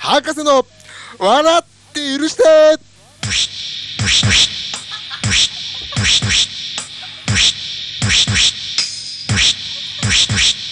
博士の笑って許して。よしシしブシよしシしブシよしシし